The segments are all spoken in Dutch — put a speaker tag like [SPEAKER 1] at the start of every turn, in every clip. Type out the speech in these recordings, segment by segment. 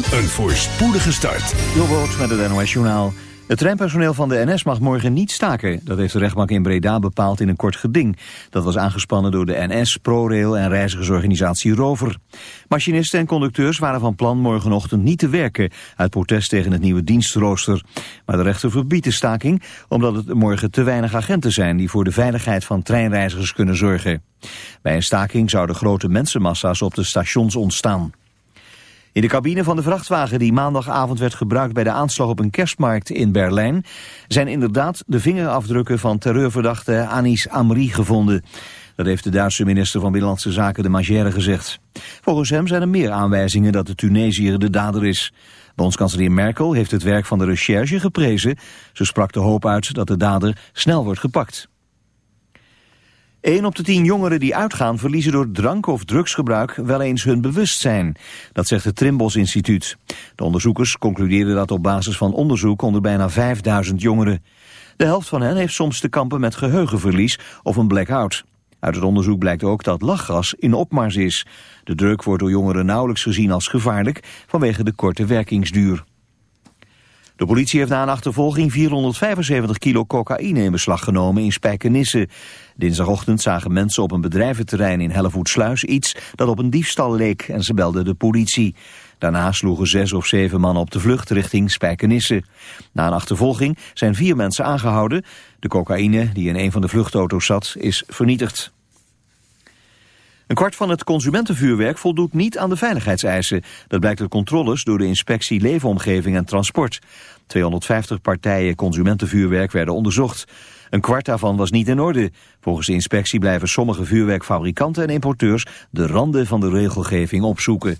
[SPEAKER 1] Een voorspoedige start.
[SPEAKER 2] Jobboot met het NOS Journaal. Het treinpersoneel van de NS mag morgen niet staken. Dat heeft de rechtbank in Breda bepaald in een kort geding. Dat was aangespannen door de NS, ProRail en reizigersorganisatie Rover. Machinisten en conducteurs waren van plan morgenochtend niet te werken... uit protest tegen het nieuwe dienstrooster. Maar de rechter verbiedt de staking... omdat het morgen te weinig agenten zijn... die voor de veiligheid van treinreizigers kunnen zorgen. Bij een staking zouden grote mensenmassa's op de stations ontstaan. In de cabine van de vrachtwagen die maandagavond werd gebruikt bij de aanslag op een kerstmarkt in Berlijn zijn inderdaad de vingerafdrukken van terreurverdachte Anis Amri gevonden. Dat heeft de Duitse minister van Binnenlandse Zaken de Magère gezegd. Volgens hem zijn er meer aanwijzingen dat de Tunesiër de dader is. Bondskanselier Merkel heeft het werk van de recherche geprezen. Ze sprak de hoop uit dat de dader snel wordt gepakt. 1 op de 10 jongeren die uitgaan verliezen door drank- of drugsgebruik wel eens hun bewustzijn. Dat zegt het Trimbos Instituut. De onderzoekers concluderen dat op basis van onderzoek onder bijna 5000 jongeren. De helft van hen heeft soms te kampen met geheugenverlies of een blackout. Uit het onderzoek blijkt ook dat lachgas in opmars is. De druk wordt door jongeren nauwelijks gezien als gevaarlijk vanwege de korte werkingsduur. De politie heeft na een achtervolging 475 kilo cocaïne in beslag genomen in Spijkenisse. Dinsdagochtend zagen mensen op een bedrijventerrein in Hellevoetsluis iets dat op een diefstal leek en ze belden de politie. Daarna sloegen zes of zeven mannen op de vlucht richting Spijkenisse. Na een achtervolging zijn vier mensen aangehouden. De cocaïne die in een van de vluchtauto's zat is vernietigd. Een kwart van het consumentenvuurwerk voldoet niet aan de veiligheidseisen. Dat blijkt uit controles door de inspectie Leefomgeving en Transport. 250 partijen consumentenvuurwerk werden onderzocht. Een kwart daarvan was niet in orde. Volgens de inspectie blijven sommige vuurwerkfabrikanten en importeurs de randen van de regelgeving opzoeken.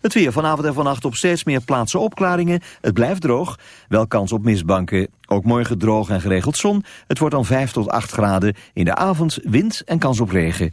[SPEAKER 2] Het weer vanavond en vannacht op steeds meer plaatsen opklaringen. Het blijft droog. Wel kans op mistbanken. Ook morgen droog en geregeld zon. Het wordt dan 5 tot 8 graden. In de avond wind en kans op regen.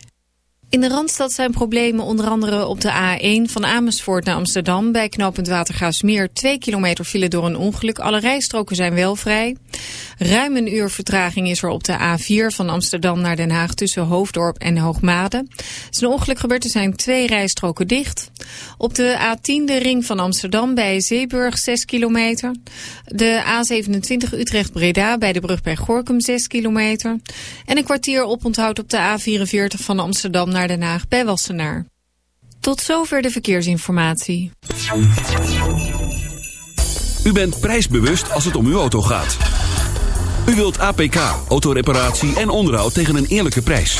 [SPEAKER 3] In de Randstad zijn problemen onder andere op de A1 van Amersfoort naar Amsterdam. Bij knooppunt Watergaasmeer 2 kilometer file door een ongeluk. Alle rijstroken zijn wel vrij. Ruim een uur vertraging is er op de A4 van Amsterdam naar Den Haag tussen Hoofddorp en Hoogmade. Er is een ongeluk gebeurd, er zijn twee rijstroken dicht. Op de A10 de ring van Amsterdam bij Zeeburg 6 kilometer. De A27 Utrecht-Breda bij de brug bij Gorkum 6 kilometer. En een kwartier oponthoud op de A44 van Amsterdam naar Haag bij Wassenaar. Tot zover de verkeersinformatie.
[SPEAKER 1] U bent prijsbewust als het om uw auto gaat. U wilt APK, autoreparatie en onderhoud tegen een eerlijke prijs.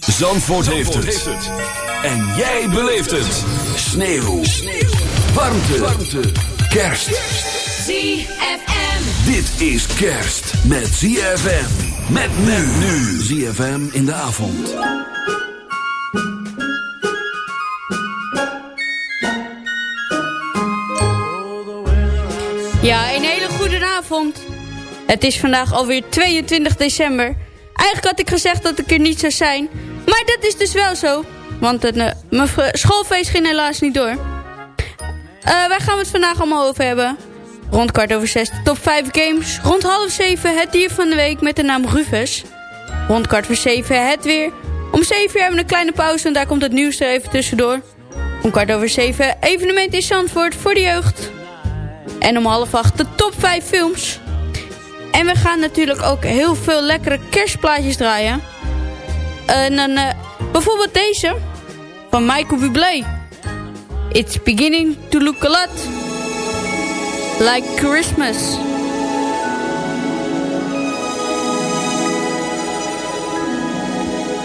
[SPEAKER 1] Zandvoort, heeft, het. En jij beleeft het. Sneeuw. Sneeuw. Warmte. Warmte. Kerst.
[SPEAKER 4] ZFM.
[SPEAKER 1] Dit is kerst met ZFM. Met men nu. ZFM in de avond.
[SPEAKER 5] Ja, een hele goede avond. Het is vandaag alweer 22 december. Eigenlijk had ik gezegd dat ik er niet zou zijn. Maar dat is dus wel zo. Want het, uh, mijn schoolfeest ging helaas niet door. Uh, waar gaan we het vandaag allemaal over hebben? Rond kwart over zes top 5 games. Rond half zeven het dier van de week met de naam Rufus. Rond kwart voor zeven het weer. Om zeven uur hebben we een kleine pauze en daar komt het nieuws er even tussendoor. Om kwart over zeven evenement in Zandvoort voor de jeugd. En om half acht de top 5 films. En we gaan natuurlijk ook heel veel lekkere kerstplaatjes draaien. En dan uh, bijvoorbeeld deze. Van Michael Bublé. It's beginning to look a lot Like Christmas.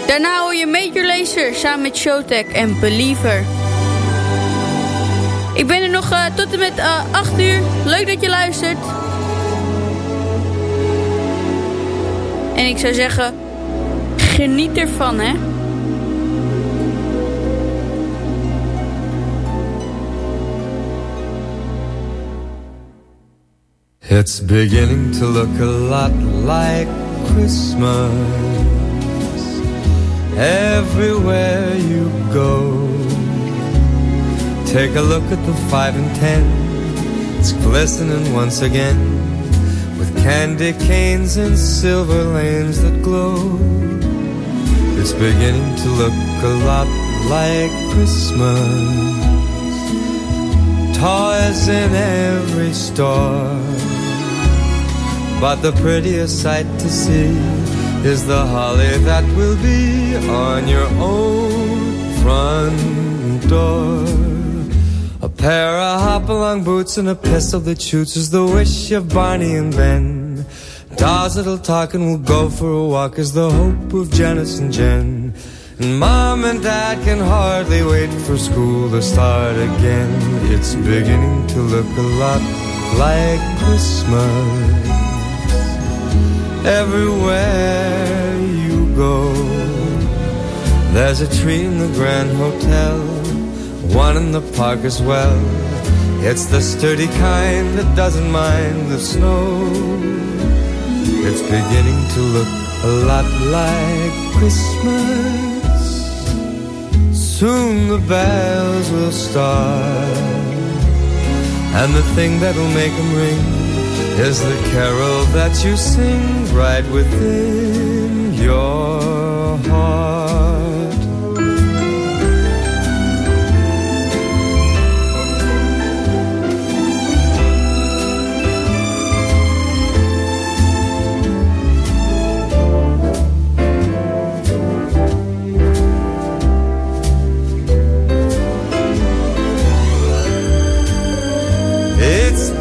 [SPEAKER 5] Daarna hoor je Major Lazer samen met Showtek en Believer. Ik ben er nog uh, tot en met uh, eh, 8 uur. Leuk dat je luistert. En ik zou zeggen, geniet ervan hè.
[SPEAKER 4] It's beginning to look a lot like Christmas. Everywhere you go Take a look at the five and ten. It's glistening once again candy canes and silver lanes that glow. It's beginning to look a lot like Christmas. Toys in every store. But the prettiest sight to see Is the holly that will be on your own front door pair of hop-along boots and a pistol that shoots is the wish of Barney and Ben. Dolls that'll talk and we'll go for a walk is the hope of Janice and Jen. And Mom and Dad can hardly wait for school to start again. It's beginning to look a lot like Christmas. Everywhere you go, there's a tree in the Grand Hotel one in the park as well. It's the sturdy kind that doesn't mind the snow. It's beginning to look a lot like Christmas. Soon the bells will start. And the thing that'll make them ring is the carol that you sing right within your heart.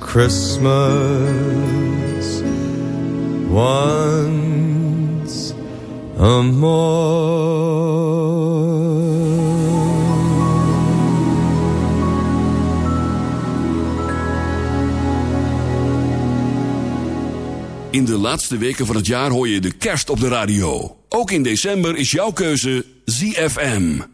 [SPEAKER 4] Christmas once a
[SPEAKER 1] In de laatste weken van het jaar hoor je de kerst op de radio. Ook in december is jouw keuze ZFM.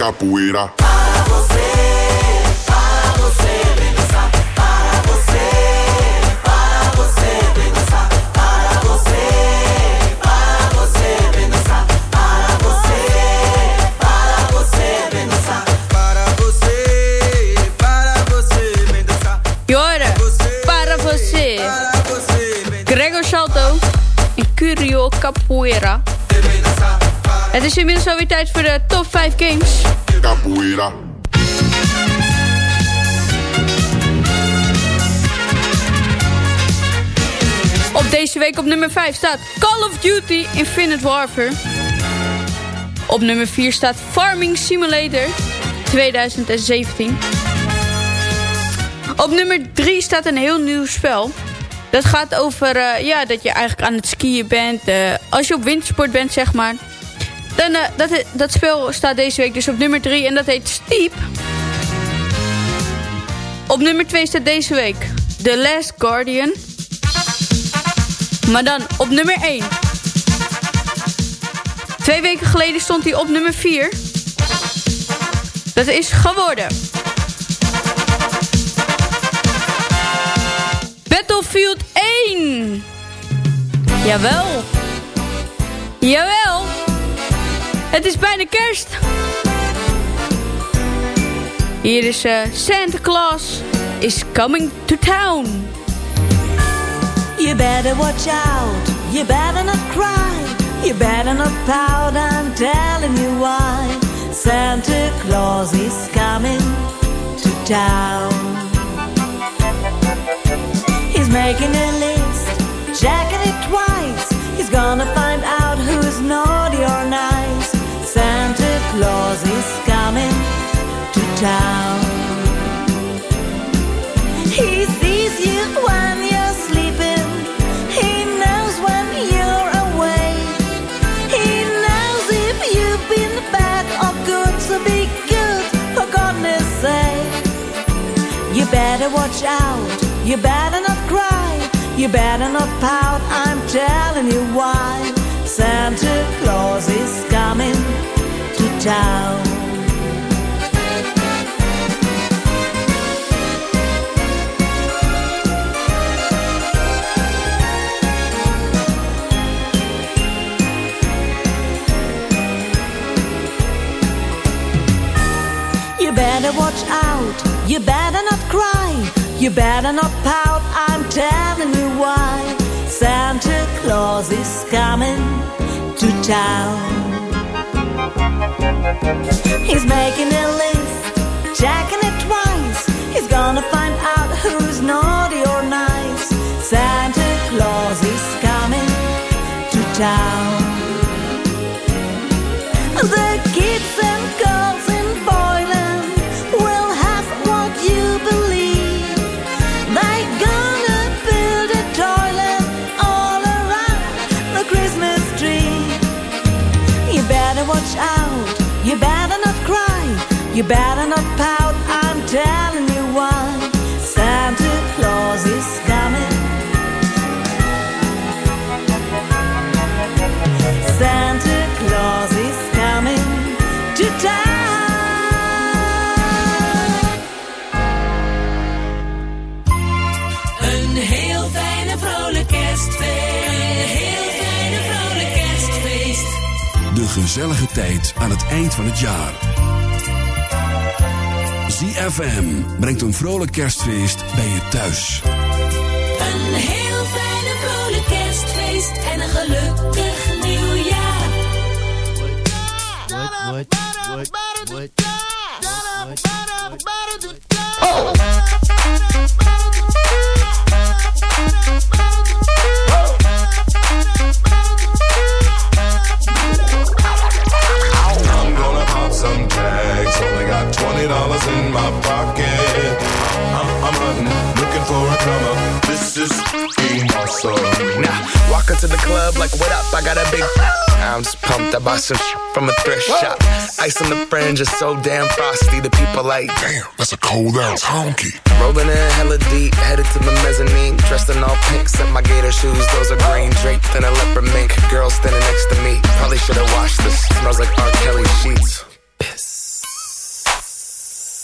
[SPEAKER 6] Capoeira.
[SPEAKER 7] Para você, para você, vem dançar. Para você, para você, vem dançar. Para você, para você, vem dançar. Para você, para você, vem dançar.
[SPEAKER 8] Para você, para você, vem dançar.
[SPEAKER 5] Jora, para você.
[SPEAKER 8] Para você, vem
[SPEAKER 5] Gregor Salto en Curio Capoeira. Het is inmiddels alweer tijd voor de top 5 games.
[SPEAKER 6] Capoeira.
[SPEAKER 5] Op deze week op nummer 5 staat Call of Duty Infinite Warfare. Op nummer 4 staat Farming Simulator 2017. Op nummer 3 staat een heel nieuw spel. Dat gaat over eh, ja, dat je eigenlijk aan het skiën bent. eh, als je op wintersport bent, zeg maar. Dan, eh, dat, dat spel staat deze week dus op nummer 3 en dat heet Steep. Op nummer 2 staat deze week The Last Guardian. Maar dan op nummer 1. Twee weken geleden stond hij op nummer 4. Dat is geworden. Battlefield 1. Jawel. Jawel. Het is bijna kerst. Hier is eh, Santa Claus is coming to town.
[SPEAKER 7] You better watch out. You better not cry. You better not pout. I'm telling you why. Santa Claus is coming to town. He's making a list, checking it twice. He's gonna find out who's naughty town. He sees you when you're sleeping. He knows when you're awake. He knows if you've been bad or good, so be good for goodness sake. You better watch out. You better not cry. You better not pout. I'm telling you why. Santa Claus is coming to town. Better watch out. You better not cry. You better not pout. I'm telling you why. Santa Claus is coming to town. He's making a list, checking it twice. He's gonna find out who's naughty or nice. Santa Claus is coming to town. The kids You better not pout, I'm telling you why. Santa Claus is coming. Santa Claus is coming to town.
[SPEAKER 1] Een heel fijne vrolijk kerstfeest. Een heel fijne vrolijk kerstfeest.
[SPEAKER 9] De
[SPEAKER 1] gezellige tijd aan het eind van het jaar. ZFM brengt een vrolijk kerstfeest bij je thuis.
[SPEAKER 6] Een heel fijne vrolijk kerstfeest en een gelukkig nieuwjaar.
[SPEAKER 10] What, what, what,
[SPEAKER 11] club like, what up? I got a big. I'm just pumped. I bought some from a thrift shop. Ice on the fringe is so damn frosty. The people like, damn,
[SPEAKER 12] That's a cold ass honky.
[SPEAKER 11] rolling in hella deep, headed to the mezzanine. Dressed in all pink, set my gator shoes. Those are green draped in a leopard mink. Girl standing next to me. Probably should've washed this. Smells like R. Kelly sheets.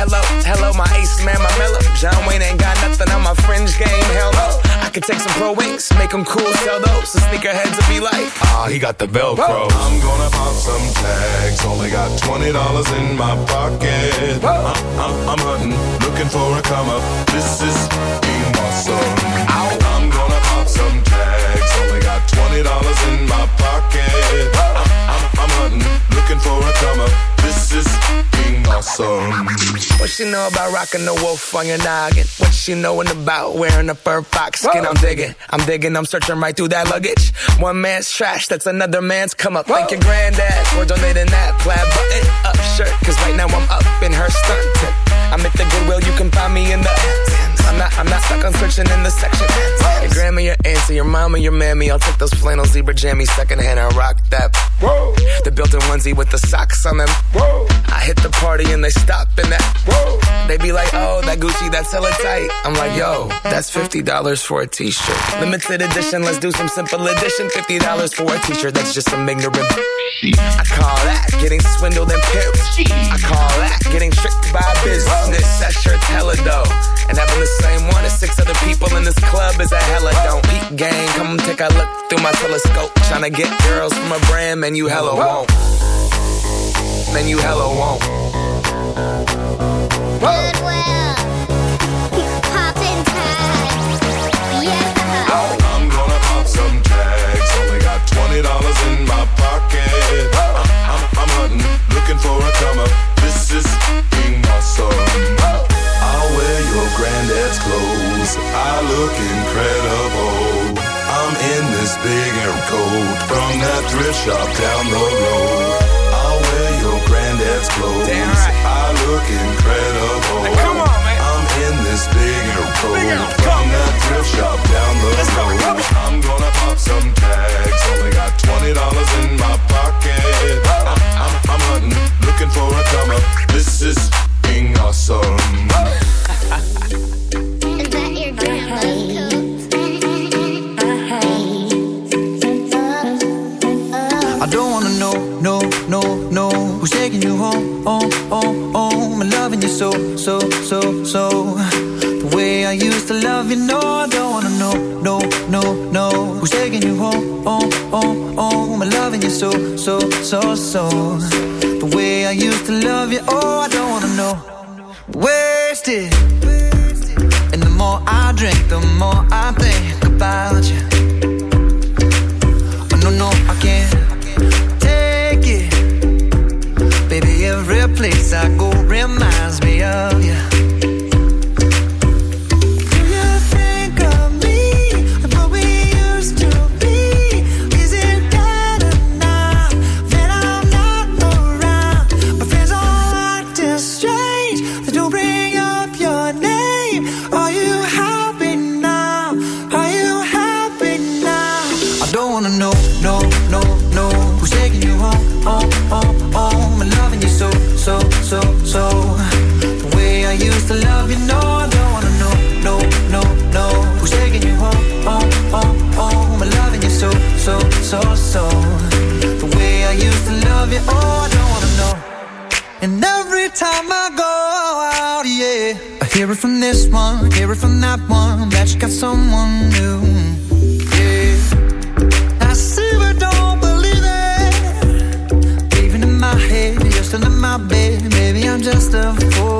[SPEAKER 11] Hello, hello, my ace man, my mellow. John Wayne ain't got nothing on my fringe game. Hell no. I could take some pro wings, make them cool, sell those. The sneakerheads will be like, ah, he got the Velcro.
[SPEAKER 12] I'm gonna pop some tags. Only got twenty dollars in my pocket. I'm, I'm, uh, uh, I'm hunting, looking for a come up. This is being awesome. I'm gonna pop some tags. Only got twenty dollars in my pocket. I'm, I'm, uh, I'm hunting, looking for a come up. This is being awesome.
[SPEAKER 11] What she know about rocking the wolf on your noggin? What she knowin' about wearing a fur fox skin? I'm digging, I'm digging, I'm searching right through that luggage. One man's trash, that's another man's come up. Thank your granddad for donating that plaid button up shirt. Cause right now I'm up in her skirt. I'm at the Goodwill, you can find me in the. I'm not, I'm not stuck on searching in the section. Your grandma, your auntie, your mama, your mammy. I'll take those flannel zebra jammies secondhand and rock that. Whoa. The built-in onesie with the socks on them. Whoa. I hit the party and they stop in that. Whoa. They be like, oh, that Gucci, that's hella tight. I'm like, yo, that's $50 for a t-shirt. Limited edition, let's do some simple edition. $50 for a t-shirt, that's just some ignorant. I call that getting swindled and pimped. I call that getting tricked by business. That shirt's hella dope. And having the same one as six other people in this club is a hella don't. Peep gang, come take a look through my telescope. Trying to get girls from a brand, man, you hella won't. Man, you hella won't.
[SPEAKER 12] I'm gonna pop some tags. Only got twenty dollars in my pocket. I'm, I'm, I'm hunting, looking for a come up. This is being awesome. I'll wear your granddad's clothes. I look incredible. I'm in this big air coat from that thrift shop down the road. Clothes.
[SPEAKER 11] Damn right.
[SPEAKER 12] I look incredible.
[SPEAKER 11] Now come on, man.
[SPEAKER 12] I'm in this big air coat from that thrift shop down the road. I'm gonna pop some tags. Only got twenty dollars in my pocket. I'm, I'm, I'm hunting, looking for a come up. This is
[SPEAKER 10] no I don't wanna know, no, no, no. Who's taking you home, home, home, home? And loving you so, so, so, so? The way I used to love you, oh I don't wanna know this one, hear it from that one, that you got someone new. Yeah, I see but don't believe it. Even in my head, you're still in my bed. Maybe I'm just a fool.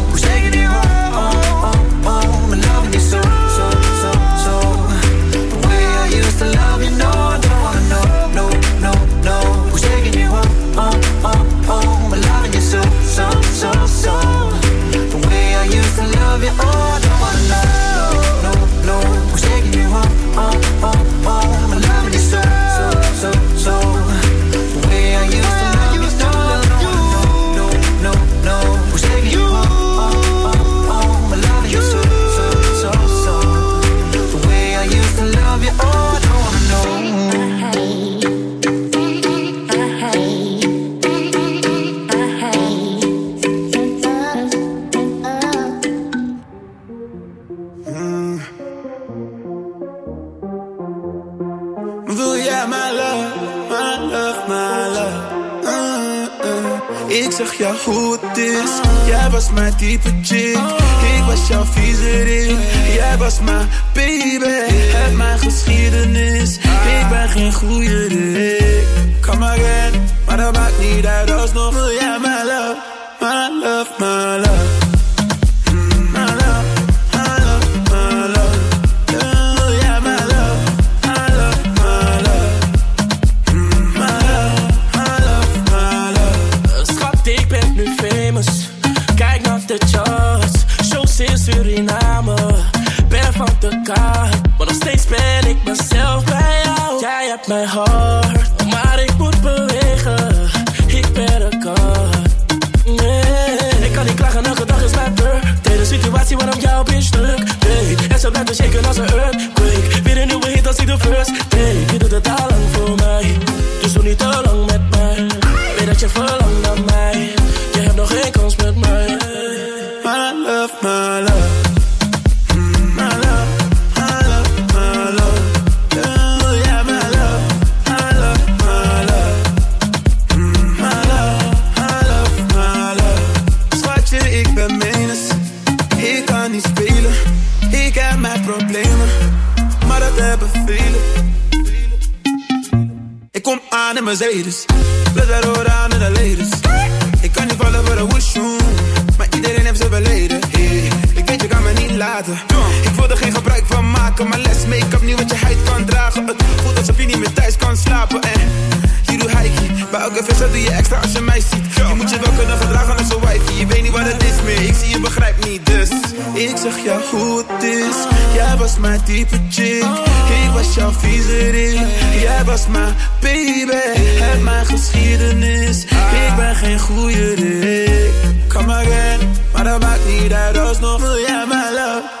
[SPEAKER 8] Mercedes. Plus daardoor aan in de ladies. Ik kan niet vallen voor de woeshoe. Maar iedereen heeft zijn verleden. Hey, ik weet, je kan me niet laten. Gebruik van maken. Maar les make-up niet wat je huid kan dragen. Het voelt alsof je niet meer thuis kan slapen. En je doet hikey. Bij elke visser doe je extra als je mij ziet. Je moet je wel kunnen gedragen als een wifey. Je weet niet wat het is meer. Ik zie je begrijpt niet dus. Ik zeg jou hoe het is. Jij was mijn type chick. Ik was jouw viezerik. Jij was mijn baby. Het mijn geschiedenis. Ik ben geen goede Rick. Come again. Maar dat maakt niet uit. Alsnog wil jij mijn love.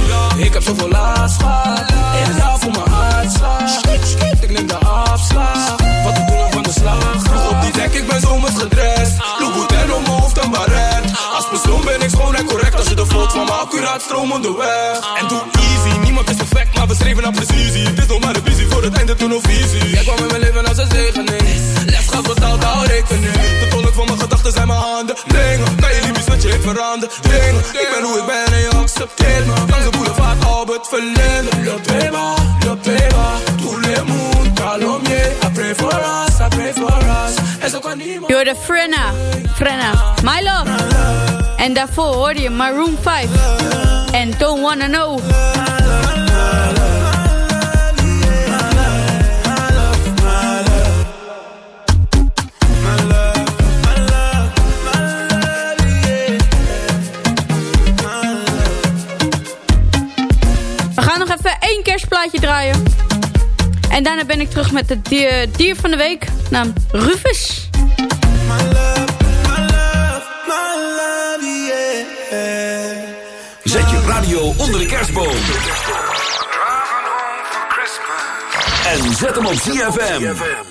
[SPEAKER 13] Ik heb zoveel last gehad, in jou voor mijn hartslag. Ik neem de afslag, wat ik doe van de slag. Vroeg op die dek, ik ben zomers gedrest. Louboutin om mijn hoofd en baret. Als persoon ben ik schoon en correct als je de
[SPEAKER 14] van me accuraat stromende weg. En doe easy, niemand is perfect, maar we streven naar precisie. Het is nog maar een visie voor het einde, toen nog visie. Jij kwam in mijn leven als een zegening. Les gaat betaald, hou rekening. De tolk van mijn gedachten zijn mijn handen. Dingen, kan je liefjes wat je heeft veranderd. Dingen, ik ben hoe ik ben en je accepteert me. De boulevard, Albert Verlinde. Le peba, le peba, tout le monde, calomnier. I pray for us, I pray for us. En zo kan niemand.
[SPEAKER 5] Je hoorde Frenna. Frenna. My Love. En daarvoor hoorde je Maroon 5. En Don't Wanna Know. Draaien. En daarna ben ik terug met het dier, dier van de week. Naam Rufus.
[SPEAKER 9] Zet je radio onder de kerstboom. En zet hem op ZFM.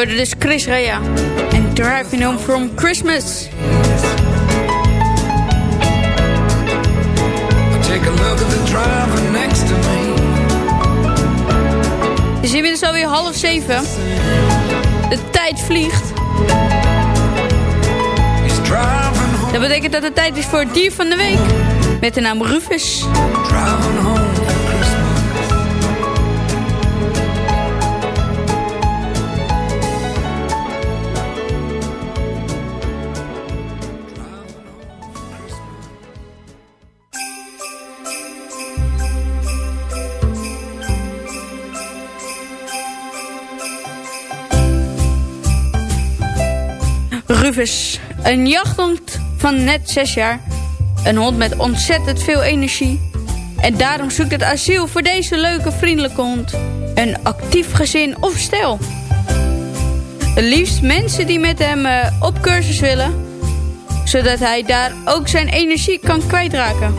[SPEAKER 5] hoorde dus Chris Rea. En Driving Home from Christmas.
[SPEAKER 15] Take a look at the driver next to me.
[SPEAKER 5] Het is inmiddels alweer half zeven. De tijd vliegt. Dat betekent dat het tijd is voor het dier van de week. Met de naam Rufus.
[SPEAKER 15] driving home
[SPEAKER 1] Rufus, een jachthond van net 6 jaar. Een hond met ontzettend veel energie. En daarom zoekt het asiel voor deze leuke vriendelijke hond. Een actief gezin of stel. Het liefst mensen die met hem uh, op cursus willen. Zodat hij daar ook zijn energie kan kwijtraken.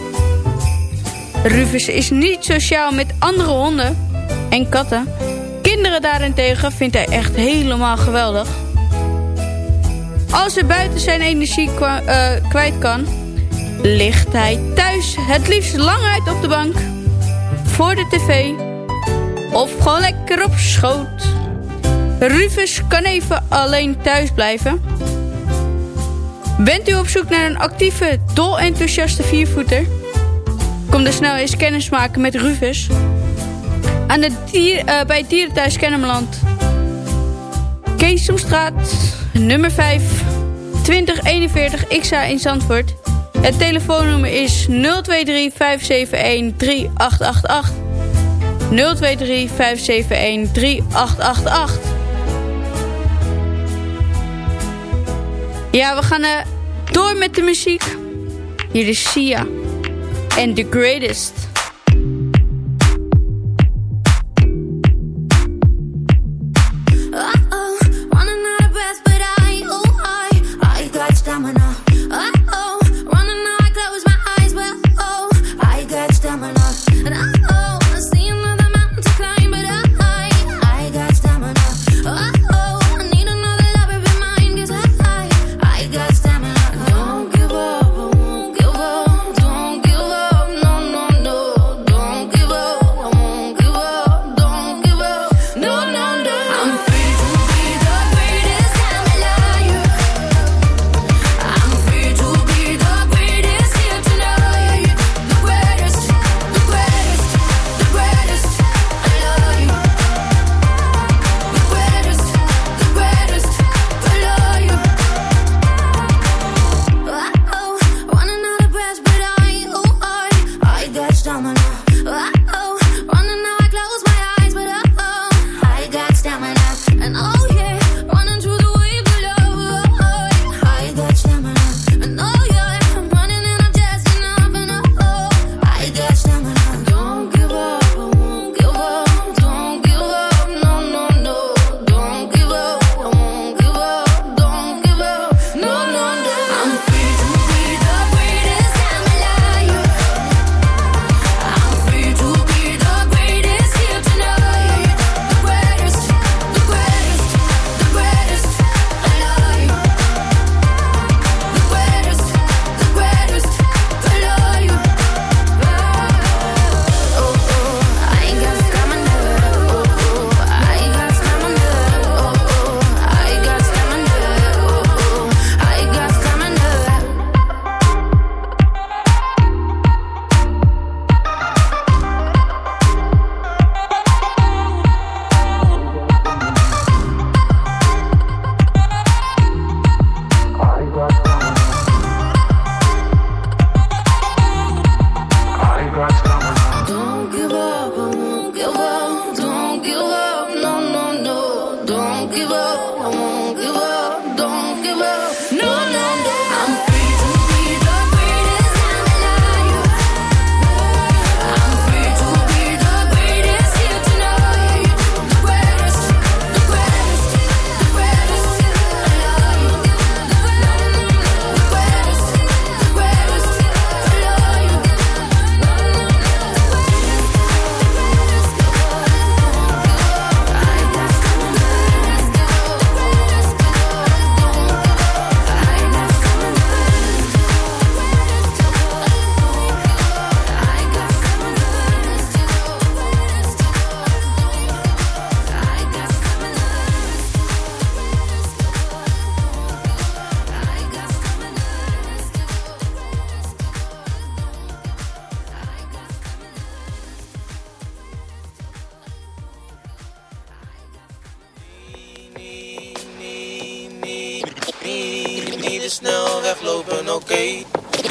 [SPEAKER 1] Rufus is niet sociaal met andere honden en katten. Kinderen daarentegen vindt hij echt helemaal geweldig. Als hij buiten zijn energie uh, kwijt kan, ligt hij thuis het liefst lang uit op de bank, voor de tv of gewoon lekker op schoot. Rufus kan even alleen thuis blijven. Bent u op zoek naar een actieve, dol-enthousiaste viervoeter? Kom dan snel eens kennis maken met Rufus. Aan de dier, uh, bij Dierenthuis Kennemerland. Keesomstraat, nummer 5, 2041 XA in Zandvoort. Het telefoonnummer is 023 571 3888. 023 571 3888. Ja, we gaan uh, door met de muziek. Hier is Sia. And the greatest.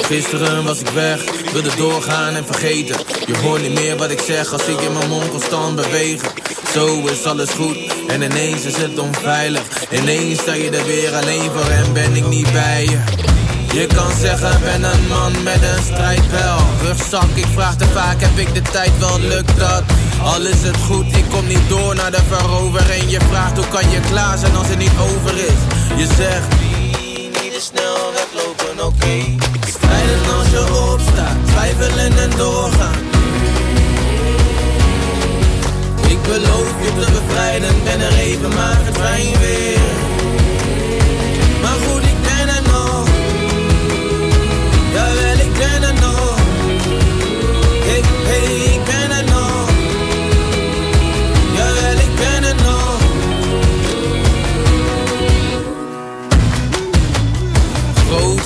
[SPEAKER 16] Gisteren was ik weg, wilde doorgaan en vergeten. Je hoort niet meer wat ik zeg als ik in mijn mond constant bewegen. zo is alles goed. En ineens is het onveilig. Ineens sta je er weer alleen voor en ben ik niet bij je. Je kan zeggen, ben een man met een strijdbel. Rugzak, ik vraag te vaak, heb ik de tijd wel, lukt dat? Al is het goed, ik kom niet door naar de verovering. Je vraagt, hoe kan je klaar zijn als het niet over is? Je zegt, niet te snel Strijden als je opstaat, twijfelen en doorgaan. Ik beloof je te bevrijden, ben er even, maar verdwijn weer. Maar goed,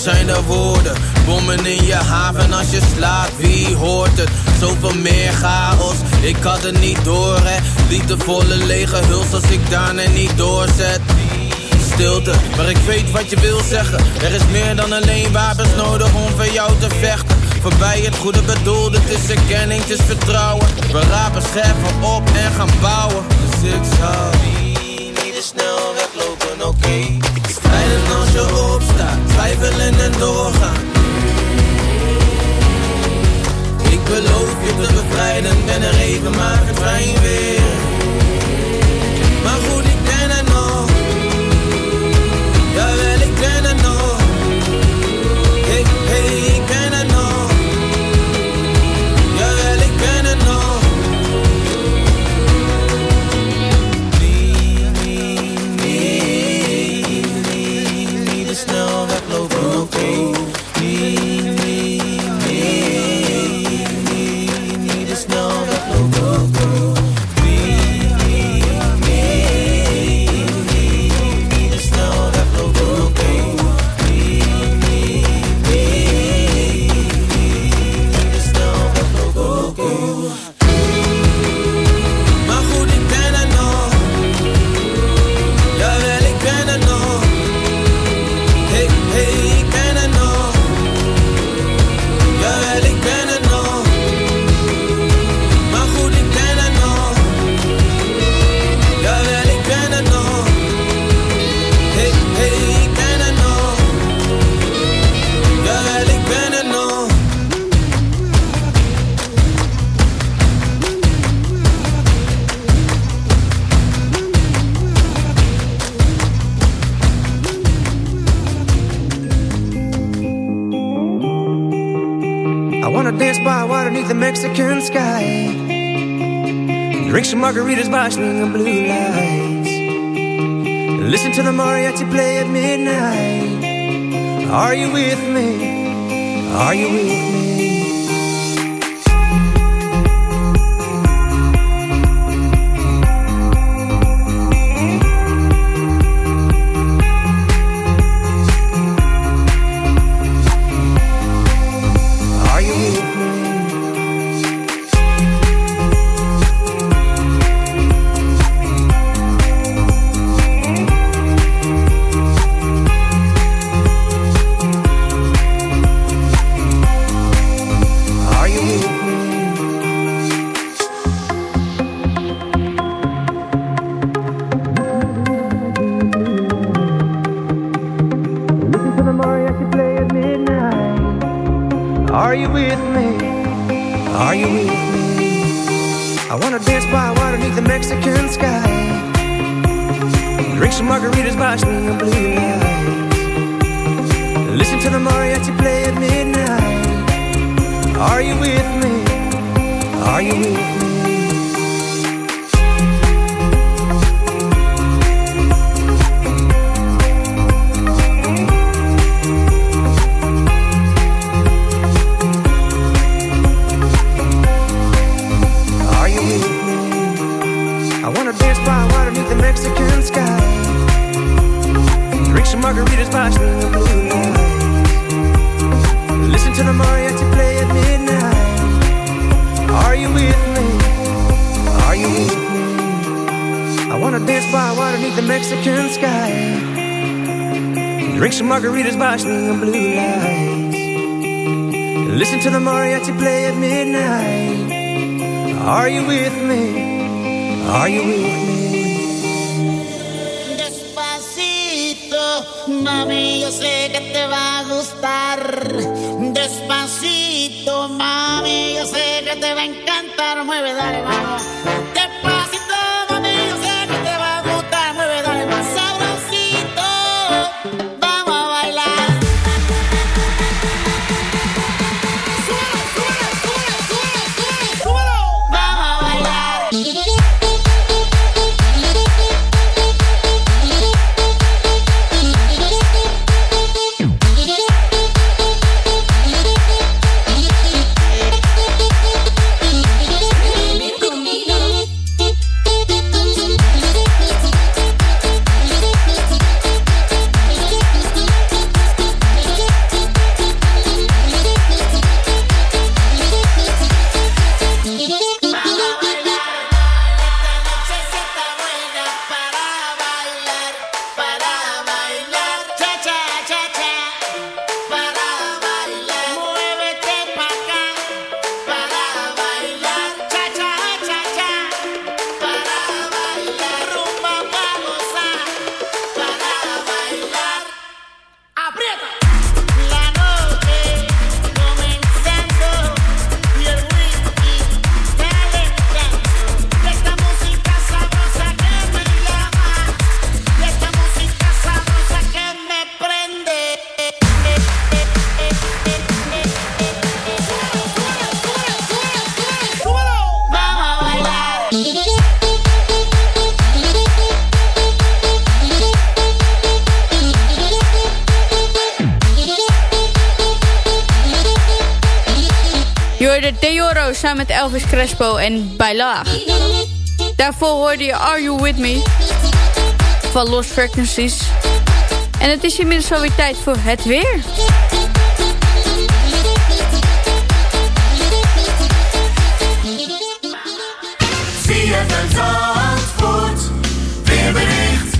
[SPEAKER 16] zijn de woorden, bommen in je haven als je slaapt, wie hoort het? Zoveel meer chaos, ik had het niet door hè. Liefdevolle lege huls als ik daarna niet doorzet. Stilte, maar ik weet wat je wil zeggen. Er is meer dan alleen wapens nodig om voor jou te vechten. Voorbij het goede bedoelde, het is erkenning, het is vertrouwen. We rapen scherven op en gaan bouwen. Dus ik zou niet te snel weglopen, oké Strijden als je opstaat, twijfelen en doorgaan. Ik beloof je te bevrijden, ben er
[SPEAKER 17] Başlingen blöd Saturday night. Crespo en Bailar. Daarvoor hoorde je Are You With Me van Lost Frequencies. En het is inmiddels alweer tijd voor het weer.
[SPEAKER 5] Weerbericht.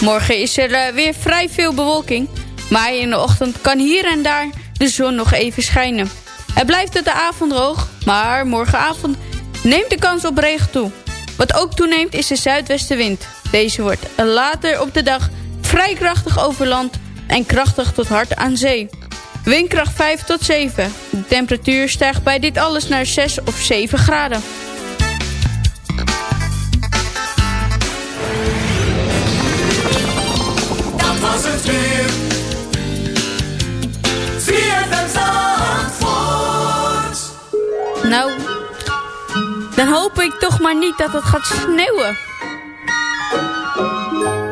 [SPEAKER 17] Morgen is er eh, weer vrij veel bewolking. Maar in de ochtend kan hier en daar de zon nog even schijnen. Het blijft tot de avond droog, maar morgenavond neemt de kans op regen toe. Wat ook toeneemt is de zuidwestenwind. Deze wordt later op de dag vrij krachtig over land en krachtig tot hard aan zee. Windkracht 5 tot 7. De temperatuur stijgt bij dit alles naar 6 of 7 graden.
[SPEAKER 5] Dat was het weer.
[SPEAKER 17] Nou, dan hoop ik toch maar niet dat het gaat sneeuwen.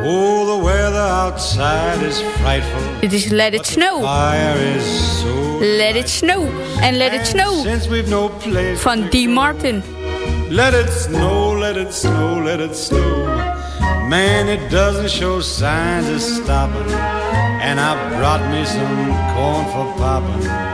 [SPEAKER 18] Oh, the weather outside is frightful.
[SPEAKER 17] Dit is Let It Snow.
[SPEAKER 18] So
[SPEAKER 17] Let It Snow. En Let It Snow
[SPEAKER 18] no
[SPEAKER 17] van D. Martin.
[SPEAKER 18] Let it snow, let it snow, let it snow. Man, it doesn't show signs of stopping. And I brought me some corn for popping.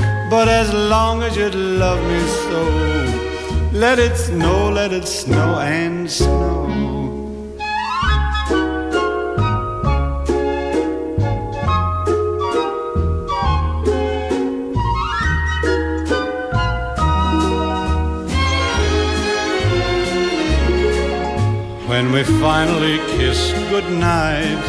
[SPEAKER 18] But as long as you love me so, let it snow, let it snow and snow. When we finally kiss goodnight,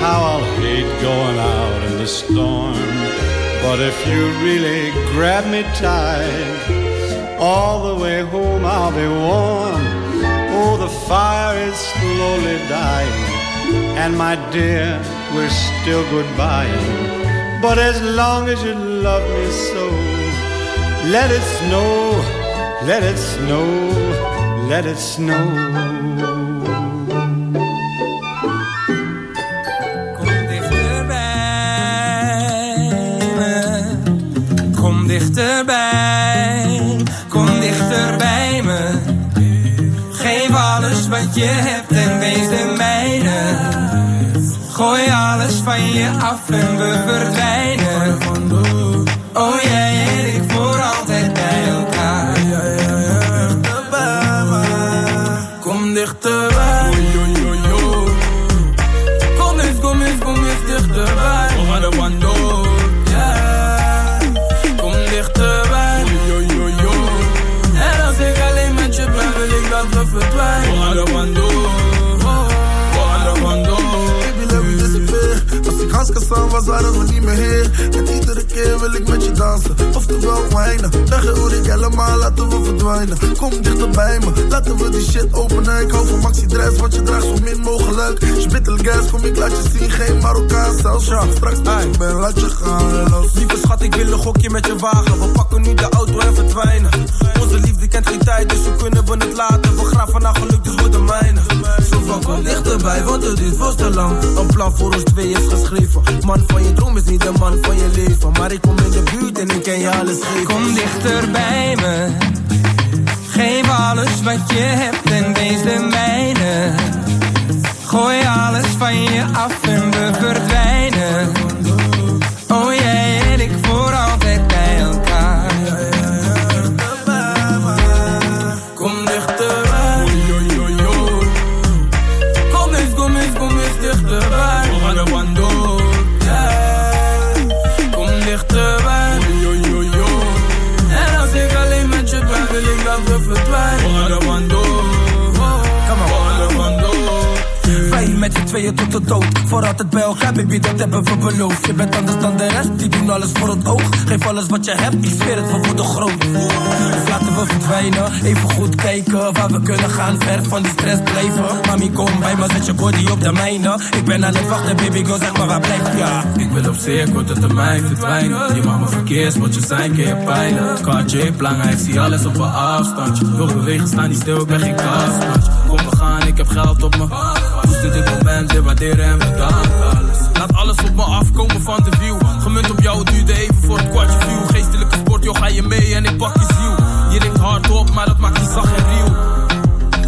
[SPEAKER 18] how I'll hate going out in the storm. But if you really grab me tight, all the way home I'll be warm. Oh, the fire is slowly dying, and my dear, we're still goodbying. But as long as you love me so, let it snow, let it snow, let it snow.
[SPEAKER 19] dichterbij, kom dichter bij me.
[SPEAKER 14] Geef alles wat je hebt en wees de mijne. Gooi alles van je af en we verdwijnen.
[SPEAKER 20] Oh jij. Yeah. Wil ik met je dansen. Oftewel wijnen. Dag hoor ik helemaal, laten we verdwijnen. Kom dichter bij me, laten we die shit openen. Ik hou van maxi dress, want je draagt zo min mogelijk. Spittel gas, kom ik laat je zien, geen Marokkaan zelfs. Ja, straks met je ben, laat je gaan. Los.
[SPEAKER 14] Lieve schat, ik wil een gokje met je wagen. We pakken nu de auto en verdwijnen. Onze liefde kent geen tijd, dus hoe kunnen we het laten? We graven naar geluk, dus wordt de mijne. Van kom dichterbij, want het duurt veel te lang. Een plan voor ons twee is geschreven. Man van je droom is niet de man van je leven. Maar ik kom in de buurt en ik ken je alles geven. Kom dichter bij me. Geef alles wat je hebt en wees de mijne. Gooi alles van je af en we verdwijnen. Tweeën tot de dood. Voor altijd bij elkaar, baby, dat hebben we beloofd. Je bent anders dan de rest, die doen alles voor het oog. Geef alles wat je hebt, ik zweer het, we worden groot. Dus laten we verdwijnen, even goed kijken waar we kunnen gaan. Ver van die stress blijven. Mami, kom bij me, zet je body op de mijne. Ik ben aan het wachten, baby, go zeg maar waar blijf. Ik wil op zeer korte termijn verdwijnen. Je mag me verkeers, want je zijn keer pijn. KJ belangrijk, zie alles op een afstandje. Wil bewegen, staan niet stil, ik ben geen kastmatje. Kom, we gaan, ik heb geld op me. Dit dit moment, weer waarderen en bedankt alles. Laat alles op me afkomen van de view. Gemunt op jou, duurde even voor het kwartje view. Geestelijke sport, joh, ga je mee en ik pak je ziel. Je denkt hard op, maar dat maakt je zacht en riel.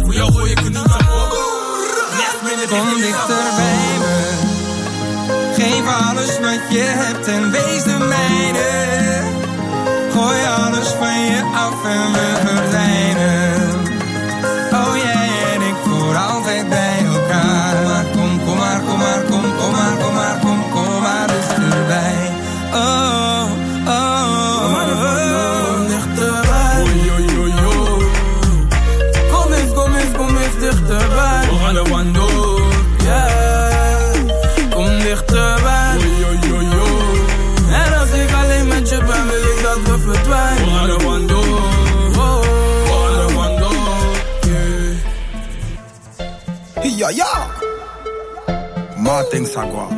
[SPEAKER 14] Voor jou gooi ik er niet aan op. Kom dichter bij me. Geef alles wat je hebt en wees de mijne. Gooi alles van je af en we verdwijnen.
[SPEAKER 20] Martin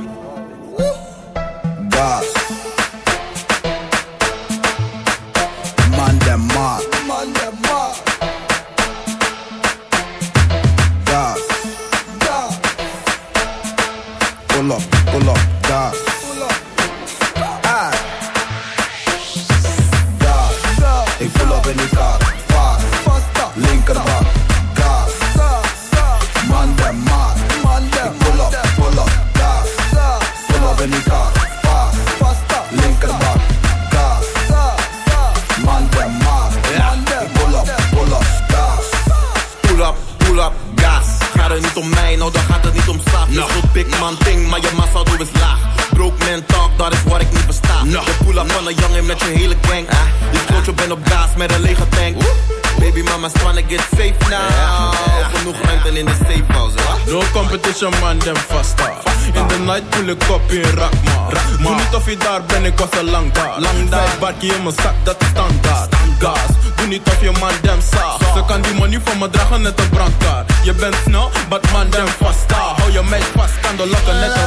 [SPEAKER 20] In
[SPEAKER 21] mijn zak, dat is standaard. Gas, doe niet of je man dem saag. Ze kan die money van me dragen net een brandkaar. Je bent snel, but man dem vasta. Hou je meid vast, kan de lokken net een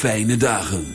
[SPEAKER 1] fijne dagen.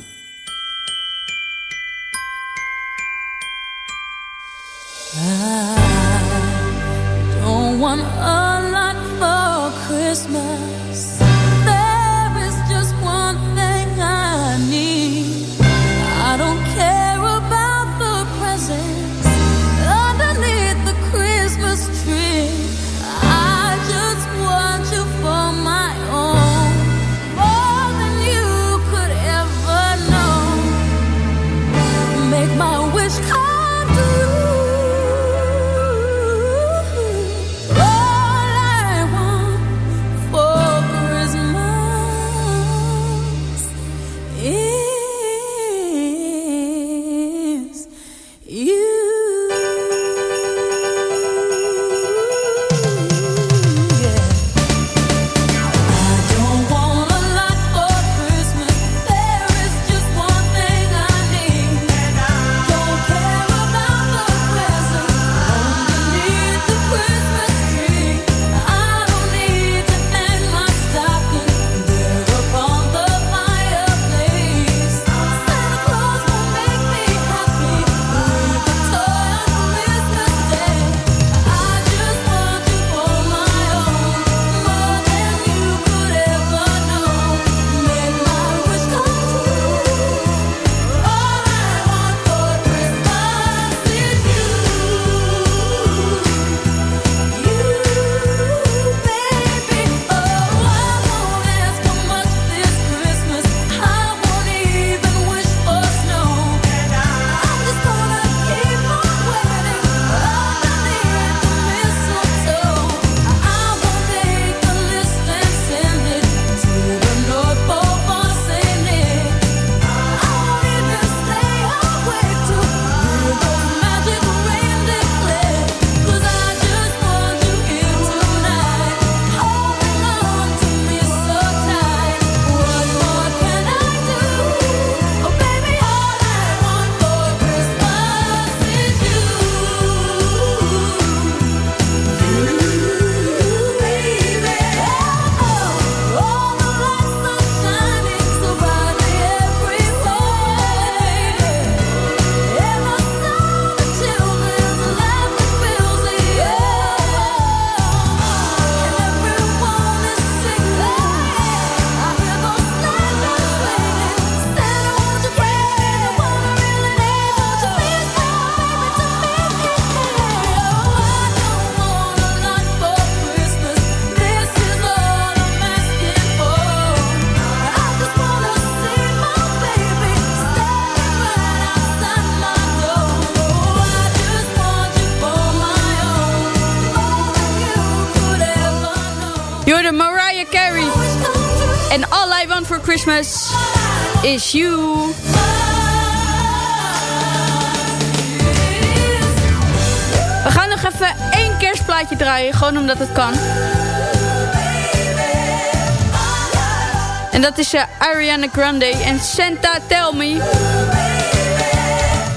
[SPEAKER 6] You.
[SPEAKER 5] We gaan nog even één kerstplaatje draaien, gewoon omdat het kan. En dat is eh, Ariana Grande en Santa Tell Me.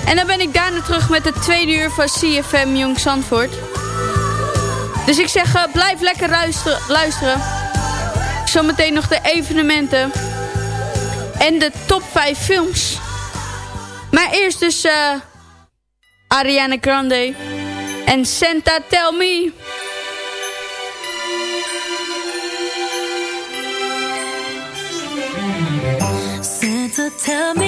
[SPEAKER 5] En dan ben ik daarna terug met de tweede uur van CFM Jong Zandvoort. Dus ik zeg, eh, blijf lekker luisteren. Zometeen nog de evenementen. En de top 5 films. Maar eerst dus uh, Ariana Grande en Santa Tell Me. Santa Tell Me.